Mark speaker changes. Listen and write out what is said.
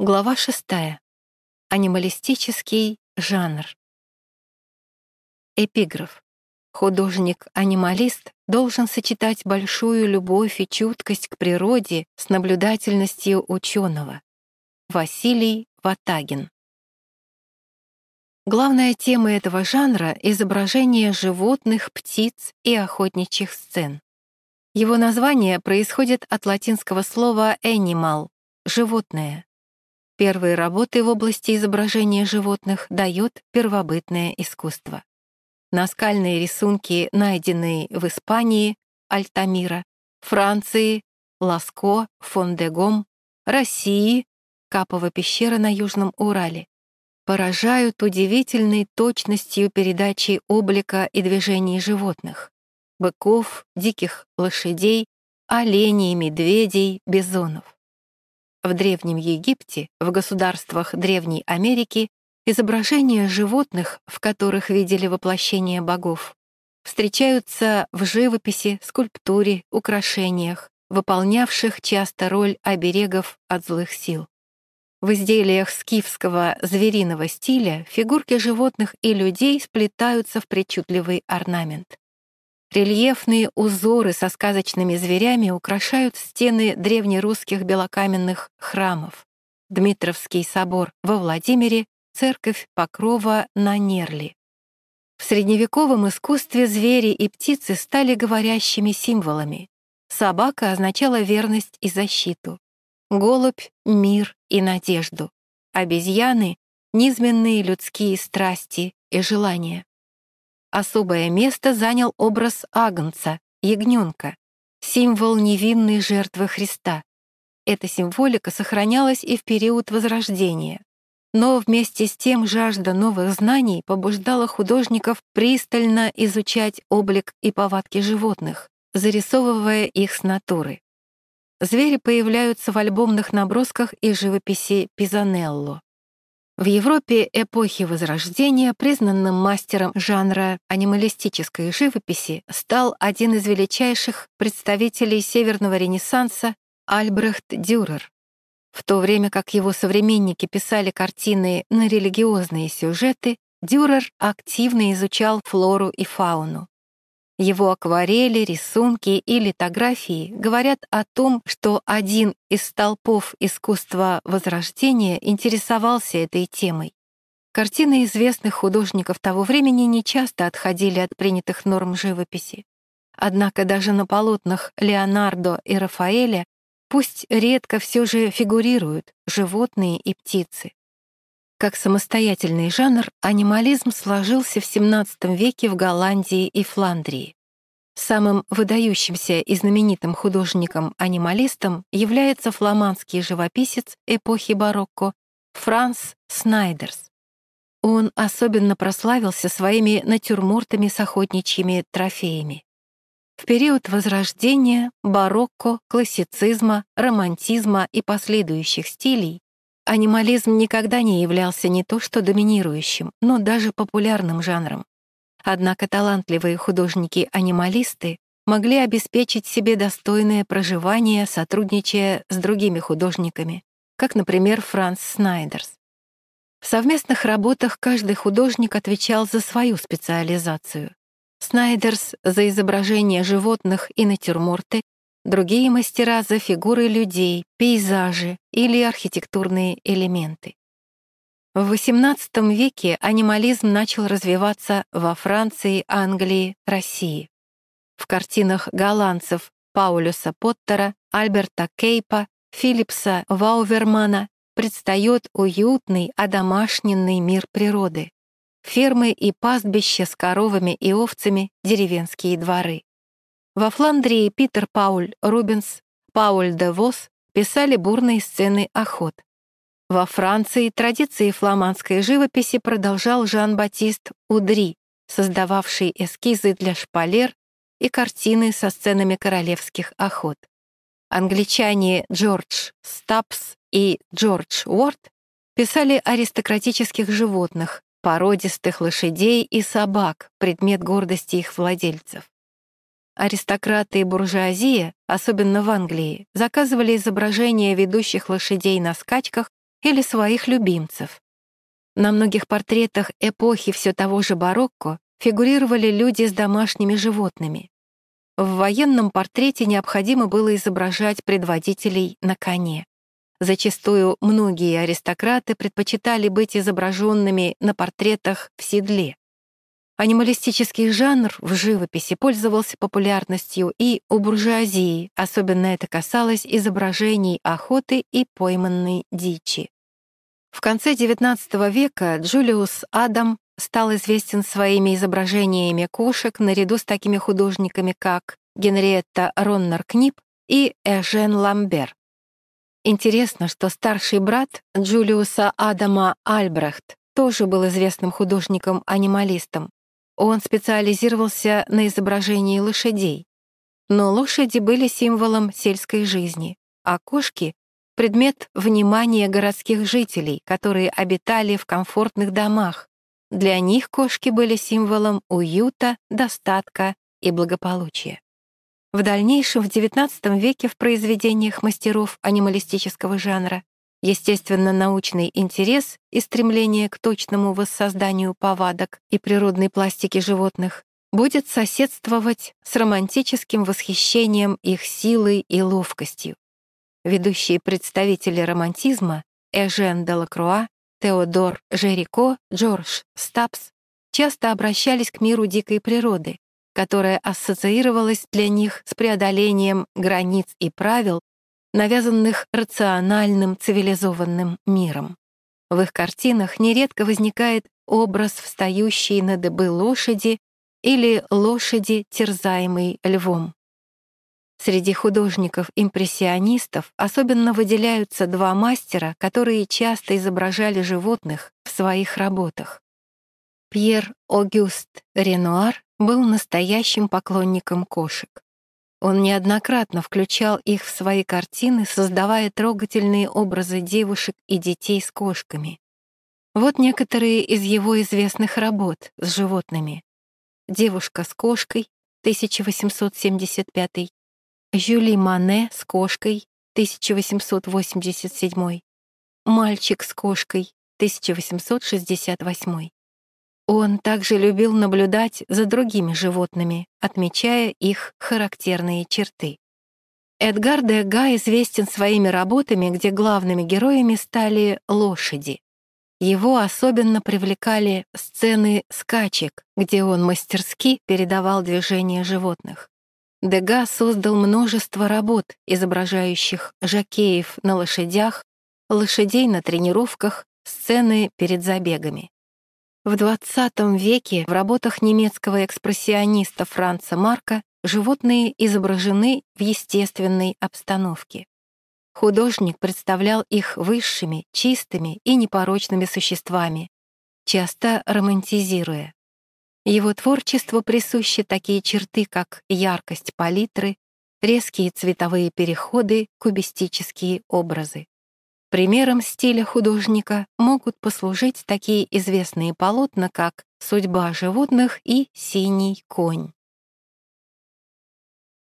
Speaker 1: Глава шестая. Анималистический жанр. Эпиграф. Художник-анималист должен сочетать большую любовь и чуткость к природе с наблюдательностью ученого. Василий Ватагин. Главная тема этого жанра — изображение животных, птиц и охотничьих сцен. Его название происходит от латинского слова «animal» — «животное». Первые работы в области изображения животных дает первобытное искусство. Наскальные рисунки, найденные в Испании, Альтамира, Франции, Ласко, Фондегом, России, Капова пещера на Южном Урале, поражают удивительной точностью передачи облика и движений животных — быков, диких лошадей, оленей, медведей, бизонов. В Древнем Египте, в государствах Древней Америки, изображения животных, в которых видели воплощение богов, встречаются в живописи, скульптуре, украшениях, выполнявших часто роль оберегов от злых сил. В изделиях скифского звериного стиля фигурки животных и людей сплетаются в причудливый орнамент. Рельефные узоры со сказочными зверями украшают стены древнерусских белокаменных храмов. Дмитровский собор во Владимире, церковь Покрова на Нерли. В средневековом искусстве звери и птицы стали говорящими символами. Собака означала верность и защиту. Голубь — мир и надежду. Обезьяны — низменные людские страсти и желания. Особое место занял образ Агнца, ягненка, символ невинной жертвы Христа. Эта символика сохранялась и в период Возрождения. Но вместе с тем жажда новых знаний побуждала художников пристально изучать облик и повадки животных, зарисовывая их с натуры. Звери появляются в альбомных набросках и живописи Пизанелло. В Европе эпохи Возрождения признанным мастером жанра анималистической живописи стал один из величайших представителей Северного Ренессанса Альбрехт Дюрер. В то время как его современники писали картины на религиозные сюжеты, Дюрер активно изучал флору и фауну. Его акварели, рисунки и литографии говорят о том, что один из столпов искусства Возрождения интересовался этой темой. Картины известных художников того времени не часто отходили от принятых норм живописи. Однако даже на полотнах Леонардо и Рафаэля пусть редко все же фигурируют животные и птицы. Как самостоятельный жанр, анимализм сложился в XVII веке в Голландии и Фландрии. Самым выдающимся и знаменитым художником-анималистом является фламандский живописец эпохи барокко Франс Снайдерс. Он особенно прославился своими натюрмортами с охотничьими трофеями. В период Возрождения, барокко, классицизма, романтизма и последующих стилей Анимализм никогда не являлся не то что доминирующим, но даже популярным жанром. Однако талантливые художники-анималисты могли обеспечить себе достойное проживание, сотрудничая с другими художниками, как, например, Франц Снайдерс. В совместных работах каждый художник отвечал за свою специализацию. Снайдерс — за изображение животных и натюрморты, другие мастера за фигуры людей, пейзажи или архитектурные элементы. В XVIII веке анимализм начал развиваться во Франции, Англии, России. В картинах голландцев Паулюса Поттера, Альберта Кейпа, Филипса Ваувермана предстает уютный, одомашненный мир природы. Фермы и пастбища с коровами и овцами, деревенские дворы. Во Фландрии Питер Пауль Рубенс, Пауль де Вос писали бурные сцены охот. Во Франции традиции фламандской живописи продолжал Жан-Батист Удри, создававший эскизы для шпалер и картины со сценами королевских охот. Англичане Джордж Стапс и Джордж Уорд писали аристократических животных, породистых лошадей и собак, предмет гордости их владельцев. Аристократы и буржуазия, особенно в Англии, заказывали изображения ведущих лошадей на скачках или своих любимцев. На многих портретах эпохи все того же барокко фигурировали люди с домашними животными. В военном портрете необходимо было изображать предводителей на коне. Зачастую многие аристократы предпочитали быть изображенными на портретах в седле. Анималистический жанр в живописи пользовался популярностью и у буржуазии, особенно это касалось изображений охоты и пойманной дичи. В конце XIX века Джулиус Адам стал известен своими изображениями кошек наряду с такими художниками, как Генриетта Роннер-Книп и Эжен Ламбер. Интересно, что старший брат Джулиуса Адама Альбрехт тоже был известным художником-анималистом. Он специализировался на изображении лошадей. Но лошади были символом сельской жизни, а кошки — предмет внимания городских жителей, которые обитали в комфортных домах. Для них кошки были символом уюта, достатка и благополучия. В дальнейшем, в XIX веке в произведениях мастеров анималистического жанра Естественно-научный интерес и стремление к точному воссозданию повадок и природной пластики животных будет соседствовать с романтическим восхищением их силой и ловкостью. Ведущие представители романтизма Эжен Делакруа, Теодор Жерико, Джордж Стапс часто обращались к миру дикой природы, которая ассоциировалась для них с преодолением границ и правил навязанных рациональным цивилизованным миром. В их картинах нередко возникает образ встающей на дыбы лошади или лошади, терзаемой львом. Среди художников-импрессионистов особенно выделяются два мастера, которые часто изображали животных в своих работах. Пьер Огюст Ренуар был настоящим поклонником кошек. Он неоднократно включал их в свои картины, создавая трогательные образы девушек и детей с кошками. Вот некоторые из его известных работ с животными. «Девушка с кошкой» 1875, «Жюли Мане с кошкой» 1887, «Мальчик с кошкой» 1868. Он также любил наблюдать за другими животными, отмечая их характерные черты. Эдгар де Га известен своими работами, где главными героями стали лошади. Его особенно привлекали сцены скачек, где он мастерски передавал движения животных. Дега создал множество работ, изображающих жакеев на лошадях, лошадей на тренировках, сцены перед забегами. В XX веке в работах немецкого экспрессиониста Франца Марка животные изображены в естественной обстановке. Художник представлял их высшими, чистыми и непорочными существами, часто романтизируя. Его творчеству присущи такие черты, как яркость палитры, резкие цветовые переходы, кубистические образы. Примером стиля художника могут послужить такие известные полотна, как «Судьба животных» и «Синий конь».